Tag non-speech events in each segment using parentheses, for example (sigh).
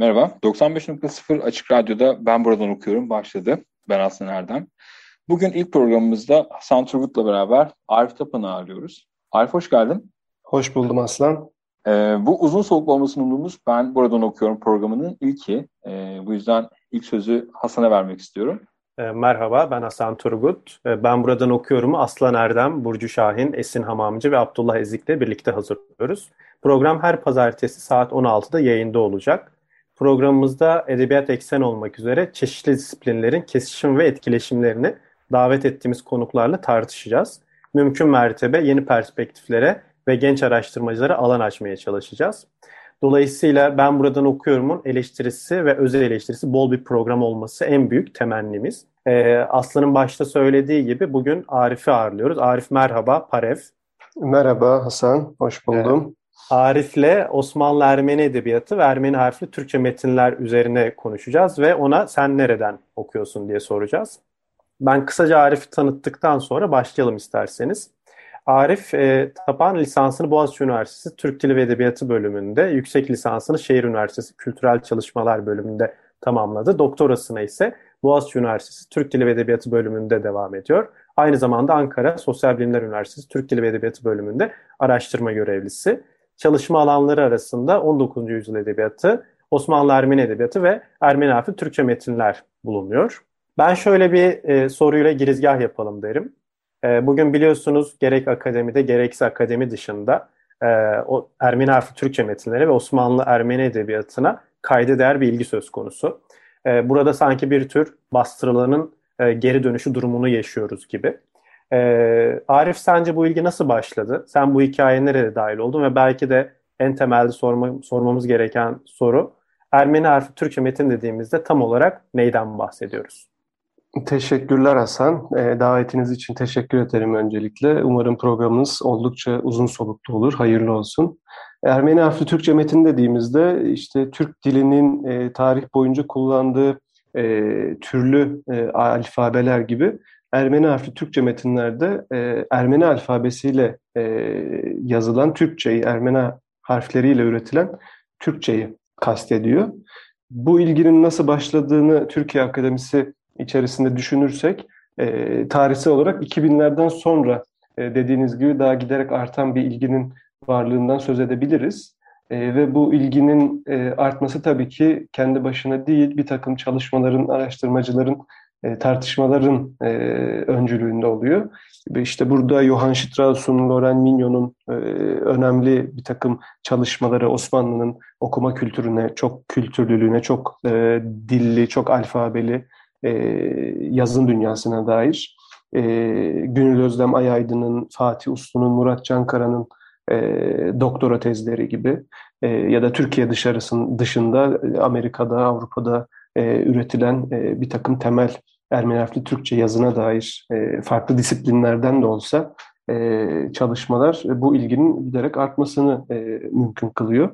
Merhaba, 95.0 Açık Radyo'da Ben Buradan Okuyorum başladı. Ben Aslan Erdem. Bugün ilk programımızda Hasan Turgut'la beraber Arif Tapan'ı ağırlıyoruz. Arif hoş geldin. Hoş buldum Aslan. Ee, bu uzun soluklu olmasını umduğumuz Ben Buradan Okuyorum programının ilki. Ee, bu yüzden ilk sözü Hasan'a vermek istiyorum. E, merhaba, ben Hasan Turgut. E, ben buradan okuyorum. Aslan Erdem, Burcu Şahin, Esin Hamamcı ve Abdullah Ezik'le birlikte hazırlıyoruz. Program her pazartesi saat 16'da yayında olacak. Programımızda edebiyat eksen olmak üzere çeşitli disiplinlerin kesişim ve etkileşimlerini davet ettiğimiz konuklarla tartışacağız. Mümkün mertebe yeni perspektiflere ve genç araştırmacılara alan açmaya çalışacağız. Dolayısıyla ben buradan okuyorumun eleştirisi ve özel eleştirisi bol bir program olması en büyük temennimiz. Ee, Aslı'nın başta söylediği gibi bugün Arif'i ağırlıyoruz. Arif merhaba, Parev. Merhaba Hasan, hoş buldum. Arif'le Osmanlı Ermeni Edebiyatı ve Ermeni harfli Türkçe metinler üzerine konuşacağız ve ona sen nereden okuyorsun diye soracağız. Ben kısaca Arif'i tanıttıktan sonra başlayalım isterseniz. Arif e, Tapan lisansını Boğaziçi Üniversitesi Türk Dili ve Edebiyatı bölümünde, yüksek lisansını Şehir Üniversitesi Kültürel Çalışmalar bölümünde tamamladı. Doktorasına ise Boğaziçi Üniversitesi Türk Dili ve Edebiyatı bölümünde devam ediyor. Aynı zamanda Ankara Sosyal Bilimler Üniversitesi Türk Dili ve Edebiyatı bölümünde araştırma görevlisi. Çalışma alanları arasında 19. yüzyıl edebiyatı, Osmanlı Ermeni edebiyatı ve Ermeni harfi Türkçe metinler bulunuyor. Ben şöyle bir e, soruyla girizgah yapalım derim. E, bugün biliyorsunuz gerek akademide gerekse akademi dışında e, o Ermeni harfi Türkçe metinleri ve Osmanlı Ermeni edebiyatına kayda değer bir ilgi söz konusu. E, burada sanki bir tür bastırılanın e, geri dönüşü durumunu yaşıyoruz gibi. E, Arif sence bu ilgi nasıl başladı? Sen bu hikayeye nerede dahil oldun ve belki de en temelde sorma, sormamız gereken soru Ermeni harfi Türkçe metin dediğimizde tam olarak neyden bahsediyoruz? Teşekkürler Hasan. E, davetiniz için teşekkür ederim öncelikle. Umarım programınız oldukça uzun soluklu olur. Hayırlı olsun. Ermeni harfli Türkçe metin dediğimizde işte Türk dilinin e, tarih boyunca kullandığı e, türlü e, alfabeler gibi Ermeni harfli Türkçe metinlerde e, Ermeni alfabesiyle e, yazılan Türkçeyi, Ermeni harfleriyle üretilen Türkçeyi kastediyor. Bu ilginin nasıl başladığını Türkiye Akademisi içerisinde düşünürsek e, tarihsel olarak 2000'lerden sonra e, dediğiniz gibi daha giderek artan bir ilginin varlığından söz edebiliriz. E, ve bu ilginin e, artması tabii ki kendi başına değil bir takım çalışmaların, araştırmacıların, e, tartışmaların e, öncülüğünde oluyor. İşte burada Johann Strauss'un, Loren Mignon'un e, önemli bir takım çalışmaları Osmanlı'nın okuma kültürüne, çok kültürlülüğüne, çok dilli, çok alfabeli, yazın dünyasına dair. E, Gönül Özlem Ayaydın'ın, Fatih Uslu'nun, Murat Cankara'nın e, doktora tezleri gibi ya da Türkiye dışarısının dışında Amerika'da, Avrupa'da e, üretilen e, bir takım temel Ermeni harfli Türkçe yazına dair e, farklı disiplinlerden de olsa e, çalışmalar e, bu ilginin giderek artmasını e, mümkün kılıyor.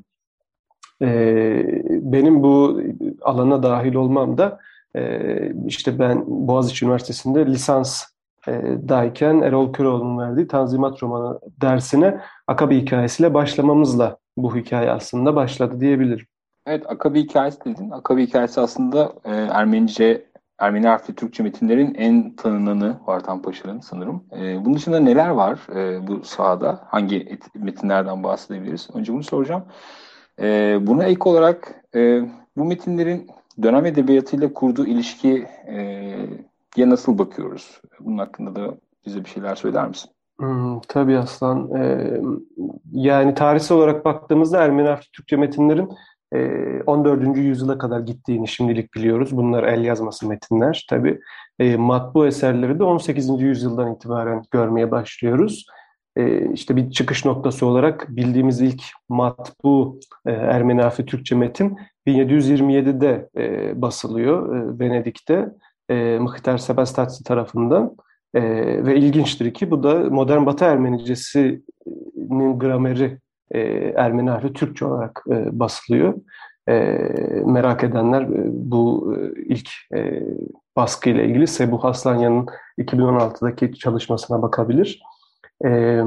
E, benim bu alana dahil olmam da ee, işte ben Boğaziçi Üniversitesi'nde lisans e, dayken Erol Köroğlu'nun verdiği Tanzimat romanı dersine Akabi hikayesiyle başlamamızla bu hikaye aslında başladı diyebilirim. Evet Akabi hikayesi dedin. Akabi hikayesi aslında e, Ermenice, Ermeni harfli Türkçe metinlerin en tanınanı Vartan Paşa'nın sanırım. E, bunun dışında neler var e, bu sahada? Hangi et, metinlerden bahsedebiliriz? Önce bunu soracağım. E, buna ek olarak e, bu metinlerin dönem edebiyatıyla kurduğu ilişkiye e, nasıl bakıyoruz? Bunun hakkında da bize bir şeyler söyler misin? Hmm, tabii Aslan. Ee, yani tarihsel olarak baktığımızda Ermeni harfli Türkçe metinlerin 14. yüzyıla kadar gittiğini şimdilik biliyoruz. Bunlar el yazması metinler. Tabi matbu eserleri de 18. yüzyıldan itibaren görmeye başlıyoruz. İşte bir çıkış noktası olarak bildiğimiz ilk matbu Ermeni harfi Türkçe metin 1727'de basılıyor Venedik'te. Mıhter Sebastatsi tarafından. ve ilginçtir ki bu da modern Batı Ermenicesi'nin grameri e, Ermeni harfi Türkçe olarak e, basılıyor. E, merak edenler e, bu e, ilk e, baskı ile ilgili Sebu Haslanya'nın 2016'daki çalışmasına bakabilir. E,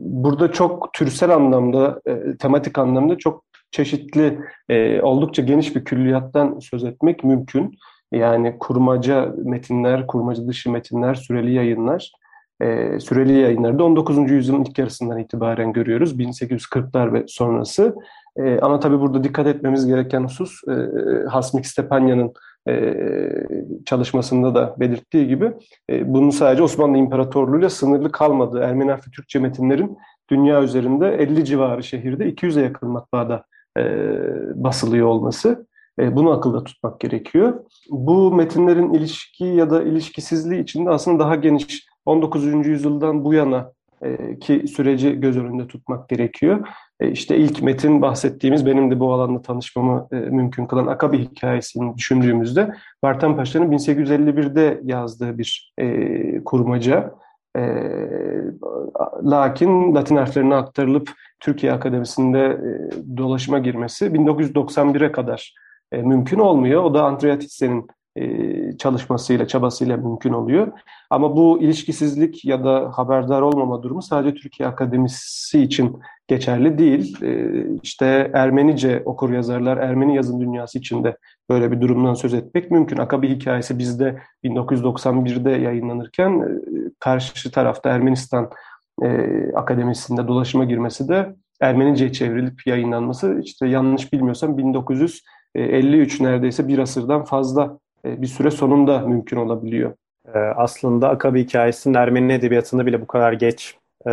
burada çok türsel anlamda, e, tematik anlamda çok çeşitli, e, oldukça geniş bir külliyattan söz etmek mümkün. Yani kurmaca metinler, kurmaca dışı metinler, süreli yayınlar, e, süreli yayınları da 19. yüzyılın ilk yarısından itibaren görüyoruz. 1840'lar ve sonrası. E, ama tabii burada dikkat etmemiz gereken husus e, Hasmik Stepanya'nın e, çalışmasında da belirttiği gibi e, bunun sadece Osmanlı İmparatorluğu'yla sınırlı kalmadığı Ermeni harfi Türkçe metinlerin dünya üzerinde 50 civarı şehirde 200'e yakın matbaada e, basılıyor olması. E, bunu akılda tutmak gerekiyor. Bu metinlerin ilişki ya da ilişkisizliği içinde aslında daha geniş 19. yüzyıldan bu yana e, ki süreci göz önünde tutmak gerekiyor. E, işte ilk metin bahsettiğimiz benim de bu alanda tanışmamı e, mümkün kılan Akabi hikayesini düşündüğümüzde Vartan Paşa'nın 1851'de yazdığı bir kurmaca. Lakin Latin harflerine aktarılıp Türkiye Akademisi'nde dolaşıma girmesi 1991'e kadar mümkün olmuyor. O da Andreatitse'nin e, çalışmasıyla, çabasıyla mümkün oluyor. Ama bu ilişkisizlik ya da haberdar olmama durumu sadece Türkiye Akademisi için geçerli değil. E, işte Ermenice okur yazarlar, Ermeni yazın dünyası içinde böyle bir durumdan söz etmek mümkün. Akabi hikayesi bizde 1991'de yayınlanırken e, karşı tarafta Ermenistan Akademisi'nde dolaşıma girmesi de Ermenice çevrilip yayınlanması işte yanlış bilmiyorsam 1953 neredeyse bir asırdan fazla e, bir süre sonunda mümkün olabiliyor. E, aslında Akabi hikayesinin Ermeni edebiyatında bile bu kadar geç e,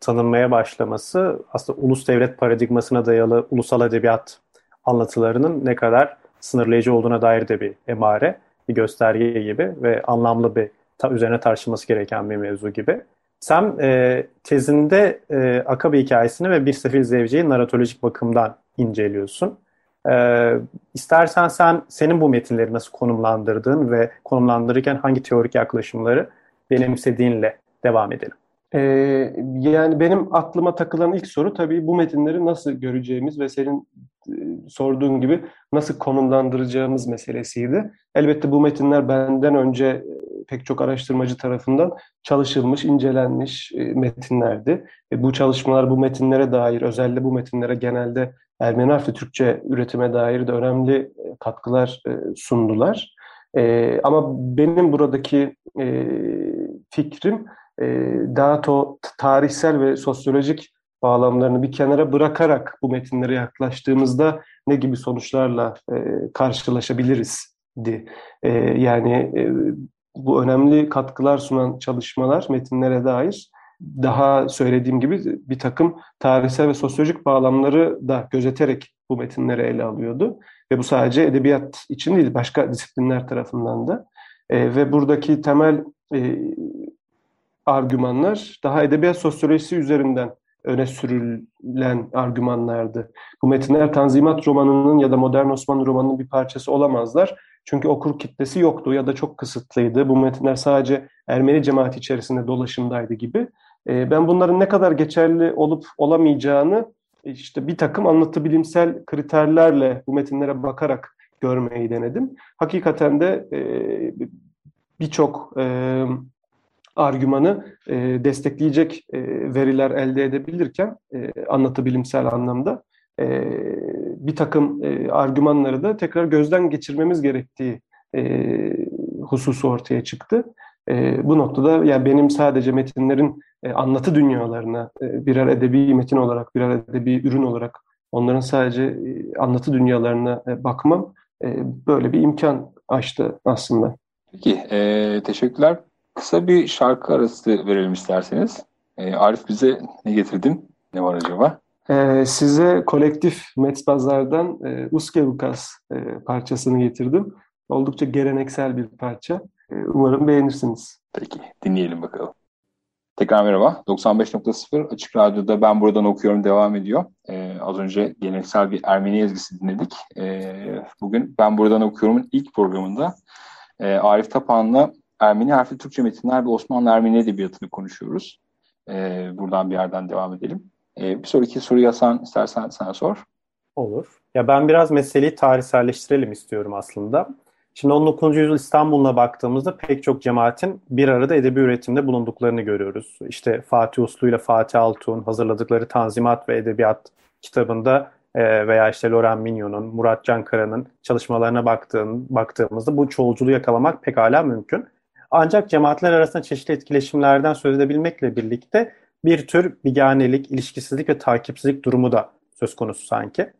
tanınmaya başlaması aslında ulus devlet paradigmasına dayalı ulusal edebiyat anlatılarının ne kadar sınırlayıcı olduğuna dair de bir emare, bir gösterge gibi ve anlamlı bir ta, üzerine tartışılması gereken bir mevzu gibi. Sen e, tezinde e, Akabi hikayesini ve Bir Sefil Zevci'yi naratolojik bakımdan inceliyorsun. Ee, istersen sen senin bu metinleri nasıl konumlandırdığın ve konumlandırırken hangi teorik yaklaşımları benimsediğinle devam edelim. Ee, yani benim aklıma takılan ilk soru tabii bu metinleri nasıl göreceğimiz ve senin e, sorduğun gibi nasıl konumlandıracağımız meselesiydi. Elbette bu metinler benden önce e, pek çok araştırmacı tarafından çalışılmış, incelenmiş e, metinlerdi. E, bu çalışmalar bu metinlere dair, özellikle bu metinlere genelde Ermeni harfi Türkçe üretime dair de önemli e, katkılar e, sundular. E, ama benim buradaki fikrim daha to, tarihsel ve sosyolojik bağlamlarını bir kenara bırakarak bu metinlere yaklaştığımızda ne gibi sonuçlarla karşılaşabiliriz di. yani bu önemli katkılar sunan çalışmalar metinlere dair daha söylediğim gibi bir takım tarihsel ve sosyolojik bağlamları da gözeterek bu metinleri ele alıyordu. Ve bu sadece edebiyat için değil, başka disiplinler tarafından da. E, ve buradaki temel e, argümanlar daha edebiyat sosyolojisi üzerinden öne sürülen argümanlardı. Bu metinler Tanzimat romanının ya da modern Osmanlı romanının bir parçası olamazlar. Çünkü okur kitlesi yoktu ya da çok kısıtlıydı. Bu metinler sadece Ermeni cemaati içerisinde dolaşımdaydı gibi. Ee, ben bunların ne kadar geçerli olup olamayacağını işte bir takım anlatı bilimsel kriterlerle bu metinlere bakarak görmeyi denedim. Hakikaten de e, birçok e, argümanı e, destekleyecek veriler elde edebilirken anlatı bilimsel anlamda bir takım argümanları da tekrar gözden geçirmemiz gerektiği hususu ortaya çıktı. bu noktada yani benim sadece metinlerin e, anlatı dünyalarına e, birer edebi metin olarak, birer edebi ürün olarak onların sadece e, anlatı dünyalarına bakmam böyle bir imkan açtı aslında. Peki, e, teşekkürler. Kısa bir şarkı arası verelim isterseniz. E, Arif bize ne getirdin? Ne var acaba? Ee, size kolektif Metzbazar'dan e, Uskevukas e, parçasını getirdim. Oldukça geleneksel bir parça. E, umarım beğenirsiniz. Peki, dinleyelim bakalım. Tekrar merhaba. 95.0 Açık Radyo'da Ben Buradan Okuyorum devam ediyor. Ee, az önce geleneksel bir Ermeni ezgisi dinledik. Ee, bugün Ben Buradan Okuyorum'un ilk programında e, Arif Tapan'la Ermeni harfli Türkçe metinler ve Osmanlı Ermeni Edebiyatı'nı konuşuyoruz. Ee, buradan bir yerden devam edelim. Ee, bir sonraki soruyu Hasan istersen sana sor. Olur. Ya ben biraz meseleyi tarihselleştirelim istiyorum aslında. Şimdi 19. yüzyıl İstanbul'una baktığımızda pek çok cemaatin bir arada edebi üretimde bulunduklarını görüyoruz. İşte Fatih Uslu ile Fatih Altun hazırladıkları Tanzimat ve Edebiyat kitabında e, veya işte Loren Mignon'un, Murat Cankara'nın çalışmalarına baktığın, baktığımızda bu çoğulculuğu yakalamak pek hala mümkün. Ancak cemaatler arasında çeşitli etkileşimlerden söz edebilmekle birlikte bir tür biganelik, ilişkisizlik ve takipsizlik durumu da söz konusu sanki.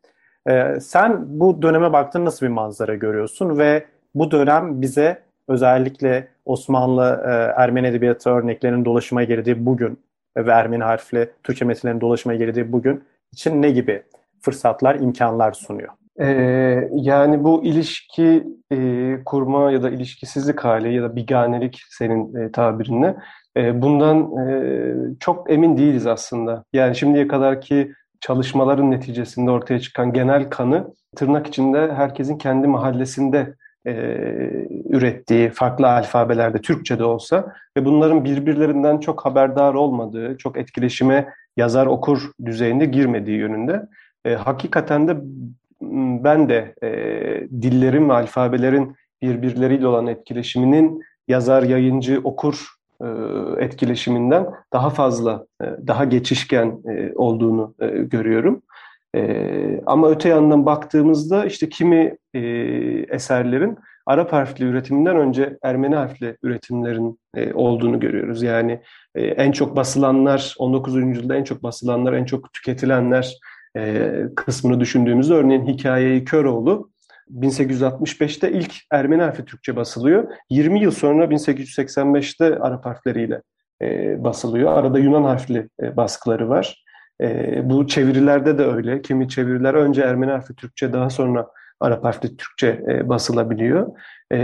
Ee, sen bu döneme baktığında nasıl bir manzara görüyorsun ve bu dönem bize özellikle Osmanlı e, Ermeni Edebiyatı örneklerinin dolaşıma girdiği bugün ve Ermeni harfli Türkçe metinlerin dolaşıma girdiği bugün için ne gibi fırsatlar, imkanlar sunuyor? Ee, yani bu ilişki e, kurma ya da ilişkisizlik hali ya da biganelik senin e, tabirinle e, bundan e, çok emin değiliz aslında. Yani şimdiye kadarki çalışmaların neticesinde ortaya çıkan genel kanı tırnak içinde herkesin kendi mahallesinde e, ürettiği farklı alfabelerde Türkçe de olsa ve bunların birbirlerinden çok haberdar olmadığı, çok etkileşime yazar okur düzeyinde girmediği yönünde. E, hakikaten de ben de e, dillerin ve alfabelerin birbirleriyle olan etkileşiminin yazar, yayıncı, okur e, etkileşiminden daha fazla, e, daha geçişken e, olduğunu görüyorum. Ama öte yandan baktığımızda işte kimi eserlerin Arap harfli üretiminden önce Ermeni harfli üretimlerin olduğunu görüyoruz. Yani en çok basılanlar, 19. yüzyılda en çok basılanlar, en çok tüketilenler kısmını düşündüğümüzde örneğin Hikayeyi Köroğlu 1865'te ilk Ermeni harfi Türkçe basılıyor. 20 yıl sonra 1885'te Arap harfleriyle e, basılıyor. Arada Yunan harfli e, baskıları var. E, bu çevirilerde de öyle. Kimi çeviriler önce Ermeni harfi Türkçe daha sonra Arap harfli Türkçe e, basılabiliyor. E,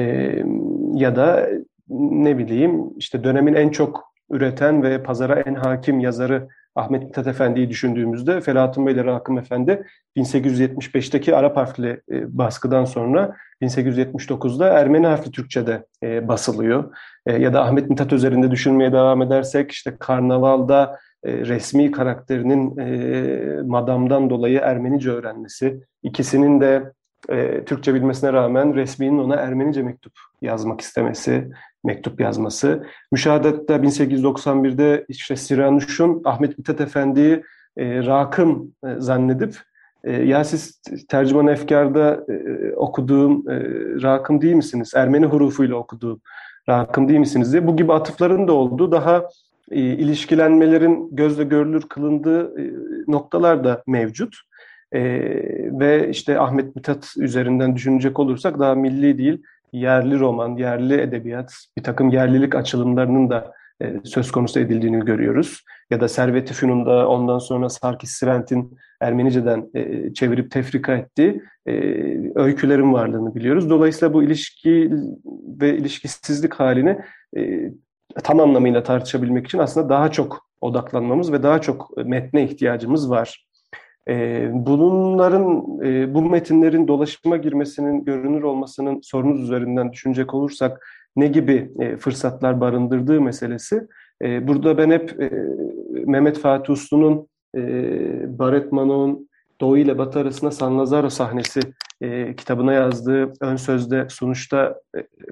ya da ne bileyim işte dönemin en çok üreten ve pazara en hakim yazarı Ahmet Mithat Efendi'yi düşündüğümüzde Felahattin Bey ile Rakım Efendi 1875'teki Arap harfli e, baskıdan sonra 1879'da Ermeni harfli Türkçe'de e, basılıyor. E, ya da Ahmet Mithat üzerinde düşünmeye devam edersek işte Karnaval'da e, resmi karakterinin e, madamdan dolayı Ermenice öğrenmesi, ikisinin de e, Türkçe bilmesine rağmen resminin ona Ermenice mektup yazmak istemesi, mektup yazması. Müşahadette 1891'de işte Siranuş'un Ahmet Mithat Efendi'yi Rakım zannedip ya siz tercüman efkarda okuduğum Rakım değil misiniz? Ermeni hurufuyla okuduğum Rakım değil misiniz diye bu gibi atıfların da olduğu daha e, ilişkilenmelerin gözle görülür kılındığı e, noktalar da mevcut. E, ve işte Ahmet Mithat üzerinden düşünecek olursak daha milli değil, yerli roman, yerli edebiyat, bir takım yerlilik açılımlarının da e, söz konusu edildiğini görüyoruz. Ya da Servet-i Fünun'da ondan sonra Sarkis Sirent'in Ermenice'den e, çevirip tefrika ettiği e, öykülerin varlığını biliyoruz. Dolayısıyla bu ilişki ve ilişkisizlik halini e, tam anlamıyla tartışabilmek için aslında daha çok odaklanmamız ve daha çok metne ihtiyacımız var. E, bunların, e, bu metinlerin dolaşıma girmesinin, görünür olmasının sorunuz üzerinden düşünecek olursak ne gibi e, fırsatlar barındırdığı meselesi. E, burada ben hep Mehmet Fatih Uslu'nun, Baret Manon'un Doğu ile Batı arasında San Lazaro sahnesi kitabına yazdığı ön sözde sonuçta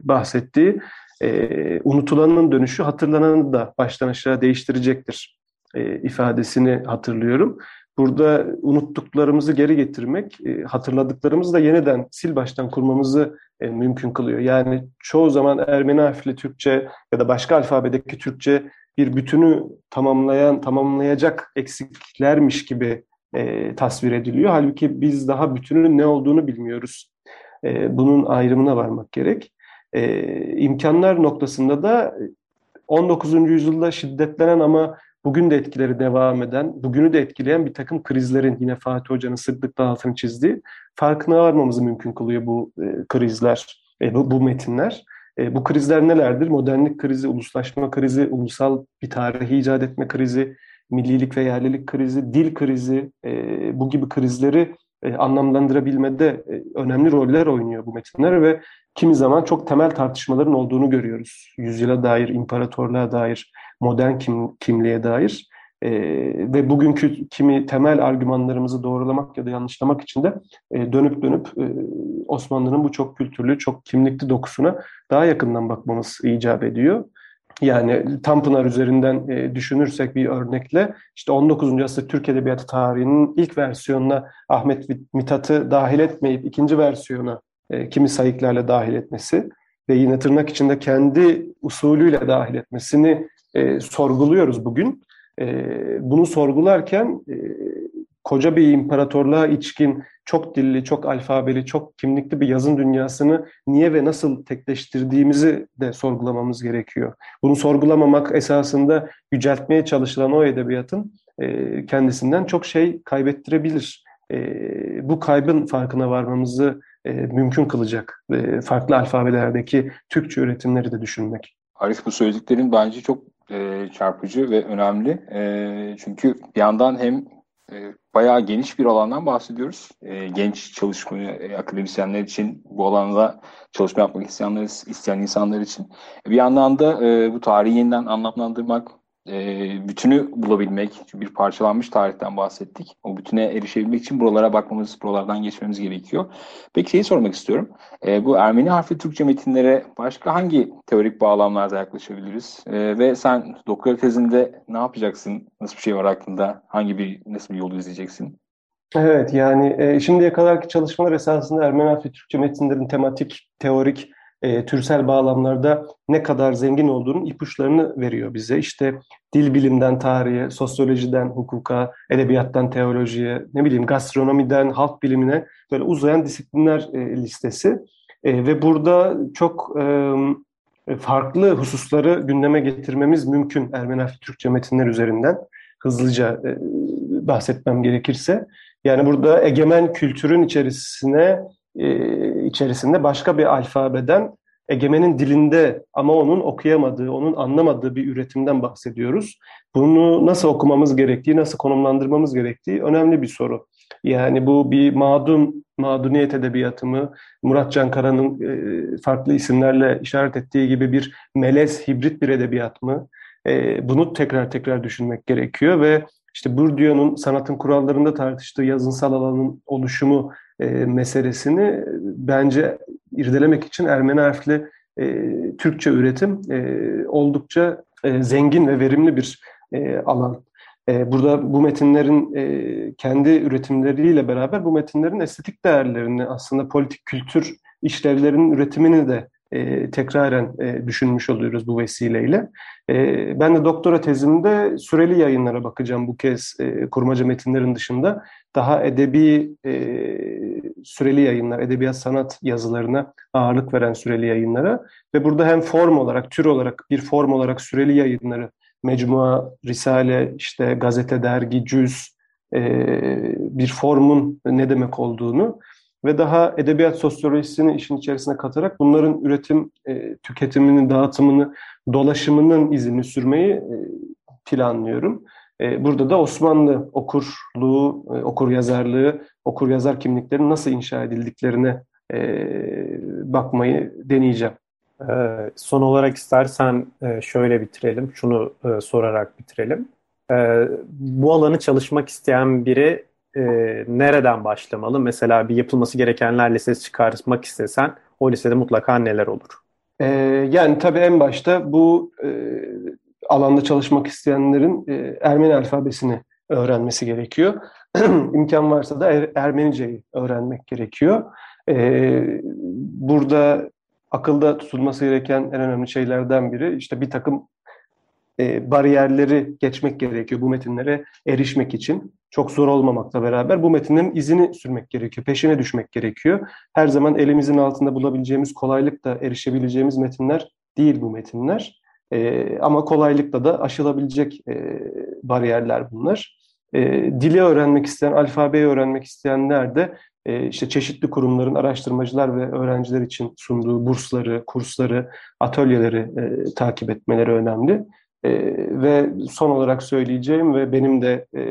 bahsettiği e, unutulanın dönüşü hatırlananı da baştan aşağı değiştirecektir e, ifadesini hatırlıyorum. Burada unuttuklarımızı geri getirmek, e, hatırladıklarımızı da yeniden sil baştan kurmamızı e, mümkün kılıyor. Yani çoğu zaman Ermeni harfli Türkçe ya da başka alfabedeki Türkçe bir bütünü tamamlayan, tamamlayacak eksiklermiş gibi e, tasvir ediliyor. Halbuki biz daha bütünün ne olduğunu bilmiyoruz. E, bunun ayrımına varmak gerek. E, imkanlar noktasında da 19. yüzyılda şiddetlenen ama bugün de etkileri devam eden, bugünü de etkileyen bir takım krizlerin yine Fatih Hoca'nın sıklıkla altını çizdiği farkına varmamızı mümkün kılıyor bu e, krizler, e, bu, bu metinler. E, bu krizler nelerdir? Modernlik krizi, uluslaşma krizi, ulusal bir tarihi icat etme krizi, millilik ve yerlilik krizi, dil krizi, e, bu gibi krizleri e, anlamlandırabilmede e, önemli roller oynuyor bu metinler ve kimi zaman çok temel tartışmaların olduğunu görüyoruz. Yüzyıla dair, imparatorluğa dair, modern kim, kimliğe dair e, ve bugünkü kimi temel argümanlarımızı doğrulamak ya da yanlışlamak için de e, dönüp dönüp e, Osmanlı'nın bu çok kültürlü, çok kimlikli dokusuna daha yakından bakmamız icap ediyor. Yani Tanpınar üzerinden e, düşünürsek bir örnekle işte 19. asır Türk Edebiyatı tarihinin ilk versiyonuna Ahmet Mithat'ı dahil etmeyip ikinci versiyona e, kimi sayıklarla dahil etmesi ve yine tırnak içinde kendi usulüyle dahil etmesini e, sorguluyoruz bugün. E, bunu sorgularken e, koca bir imparatorluğa içkin, çok dilli, çok alfabeli, çok kimlikli bir yazın dünyasını niye ve nasıl tekleştirdiğimizi de sorgulamamız gerekiyor. Bunu sorgulamamak esasında yüceltmeye çalışılan o edebiyatın e, kendisinden çok şey kaybettirebilir. E, bu kaybın farkına varmamızı e, mümkün kılacak e, farklı alfabelerdeki Türkçe üretimleri de düşünmek. Arif bu söylediklerin bence çok e, çarpıcı ve önemli. E, çünkü bir yandan hem e, bayağı geniş bir alandan bahsediyoruz. E, genç çalışma e, akademisyenler için, bu alanda çalışma yapmak isteyenler, isteyen insanlar için. Bir yandan da e, bu tarihi yeniden anlamlandırmak, e, bütünü bulabilmek, çünkü bir parçalanmış tarihten bahsettik. O bütüne erişebilmek için buralara bakmamız, buralardan geçmemiz gerekiyor. Peki şeyi sormak istiyorum. E, bu Ermeni harfli Türkçe metinlere başka hangi teorik bağlamlarda yaklaşabiliriz? E, ve sen doktora tezinde ne yapacaksın? Nasıl bir şey var aklında? Hangi bir, nasıl bir yolu izleyeceksin? Evet yani e, şimdiye kadarki çalışmalar esasında Ermeni harfli Türkçe metinlerin tematik, teorik e, türsel bağlamlarda ne kadar zengin olduğunun ipuçlarını veriyor bize. İşte dil bilimden tarihe, sosyolojiden hukuka, edebiyattan teolojiye, ne bileyim gastronomiden halk bilimine böyle uzayan disiplinler e, listesi. E, ve burada çok e, farklı hususları gündeme getirmemiz mümkün Ermeni harfli Türkçe metinler üzerinden. Hızlıca e, bahsetmem gerekirse. Yani burada egemen kültürün içerisine e, içerisinde başka bir alfabeden egemenin dilinde ama onun okuyamadığı, onun anlamadığı bir üretimden bahsediyoruz. Bunu nasıl okumamız gerektiği, nasıl konumlandırmamız gerektiği önemli bir soru. Yani bu bir mağdun, mağduniyet edebiyatı mı, Murat Cankara'nın e, farklı isimlerle işaret ettiği gibi bir melez, hibrit bir edebiyat mı? E, bunu tekrar tekrar düşünmek gerekiyor ve işte Bourdieu'nun sanatın kurallarında tartıştığı yazınsal alanın oluşumu e, meselesini bence irdelemek için Ermeni harfli e, Türkçe üretim e, oldukça e, zengin ve verimli bir e, alan. E, burada bu metinlerin e, kendi üretimleriyle beraber bu metinlerin estetik değerlerini aslında politik kültür işlevlerinin üretimini de e, tekraren e, düşünmüş oluyoruz bu vesileyle. E, ben de doktora tezimde süreli yayınlara bakacağım bu kez e, kurmaca metinlerin dışında. Daha edebi e, süreli yayınlar, edebiyat sanat yazılarına ağırlık veren süreli yayınlara ve burada hem form olarak, tür olarak, bir form olarak süreli yayınları, mecmua, risale, işte gazete, dergi, cüz, e, bir formun ne demek olduğunu ve daha edebiyat sosyolojisini işin içerisine katarak bunların üretim, e, tüketimini, dağıtımını, dolaşımının izini sürmeyi e, planlıyorum. E, burada da Osmanlı okurluğu, e, okur yazarlığı, okur yazar kimliklerinin nasıl inşa edildiklerine e, bakmayı deneyeceğim. Ee, son olarak istersen e, şöyle bitirelim, şunu e, sorarak bitirelim. E, bu alanı çalışmak isteyen biri e, nereden başlamalı? Mesela bir yapılması gerekenler listesi çıkartmak istesen o listede mutlaka neler olur? E, yani tabii en başta bu e, alanda çalışmak isteyenlerin e, Ermeni alfabesini öğrenmesi gerekiyor. (clears throat) İmkan varsa da er, Ermeniceyi öğrenmek gerekiyor. E, burada akılda tutulması gereken en önemli şeylerden biri işte bir takım e, bariyerleri geçmek gerekiyor bu metinlere erişmek için. Çok zor olmamakla beraber bu metinlerin izini sürmek gerekiyor, peşine düşmek gerekiyor. Her zaman elimizin altında bulabileceğimiz kolaylıkla erişebileceğimiz metinler değil bu metinler. E, ama kolaylıkla da aşılabilecek e, bariyerler bunlar. E, dili öğrenmek isteyen, alfabeyi öğrenmek isteyenler de e, işte çeşitli kurumların araştırmacılar ve öğrenciler için sunduğu bursları, kursları, atölyeleri e, takip etmeleri önemli. E, ve son olarak söyleyeceğim ve benim de e,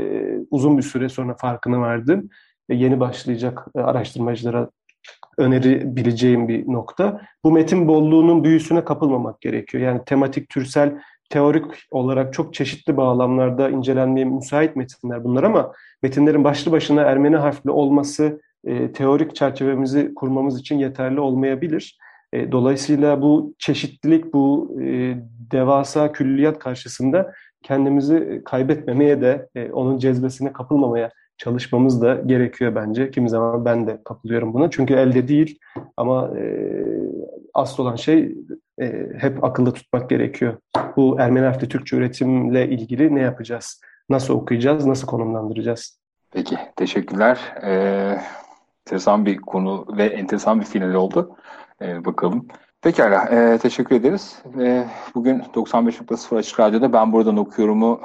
uzun bir süre sonra farkına vardım. E, yeni başlayacak e, araştırmacılara önerebileceğim bir nokta. Bu metin bolluğunun büyüsüne kapılmamak gerekiyor. Yani tematik, türsel, teorik olarak çok çeşitli bağlamlarda incelenmeye müsait metinler bunlar ama metinlerin başlı başına Ermeni harfli olması e, teorik çerçevemizi kurmamız için yeterli olmayabilir. E, dolayısıyla bu çeşitlilik, bu e, devasa külliyat karşısında kendimizi kaybetmemeye de e, onun cezbesine kapılmamaya çalışmamız da gerekiyor bence. Kimi zaman ben de kapılıyorum buna. Çünkü elde değil ama e, asıl olan şey e, hep akılda tutmak gerekiyor. Bu Ermeni harfli Türkçe üretimle ilgili ne yapacağız? Nasıl okuyacağız? Nasıl konumlandıracağız? Peki, teşekkürler. Ee, enteresan bir konu ve enteresan bir final oldu. Ee, bakalım. Pekala, e, teşekkür ederiz. E, bugün 95.0 Açık Radyo'da Ben Buradan Okuyorum'u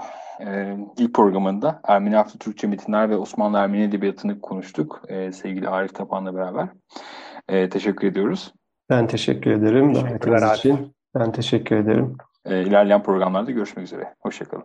e, ilk programında Ermeni Hafta Türkçe Metinler ve Osmanlı Ermeni Edebiyatı'nı konuştuk e, sevgili Arif Tapan'la beraber. E, teşekkür ediyoruz. Ben teşekkür ederim. Davetiniz için. Ben teşekkür ederim. E, ilerleyen programlarda görüşmek üzere. Hoşçakalın.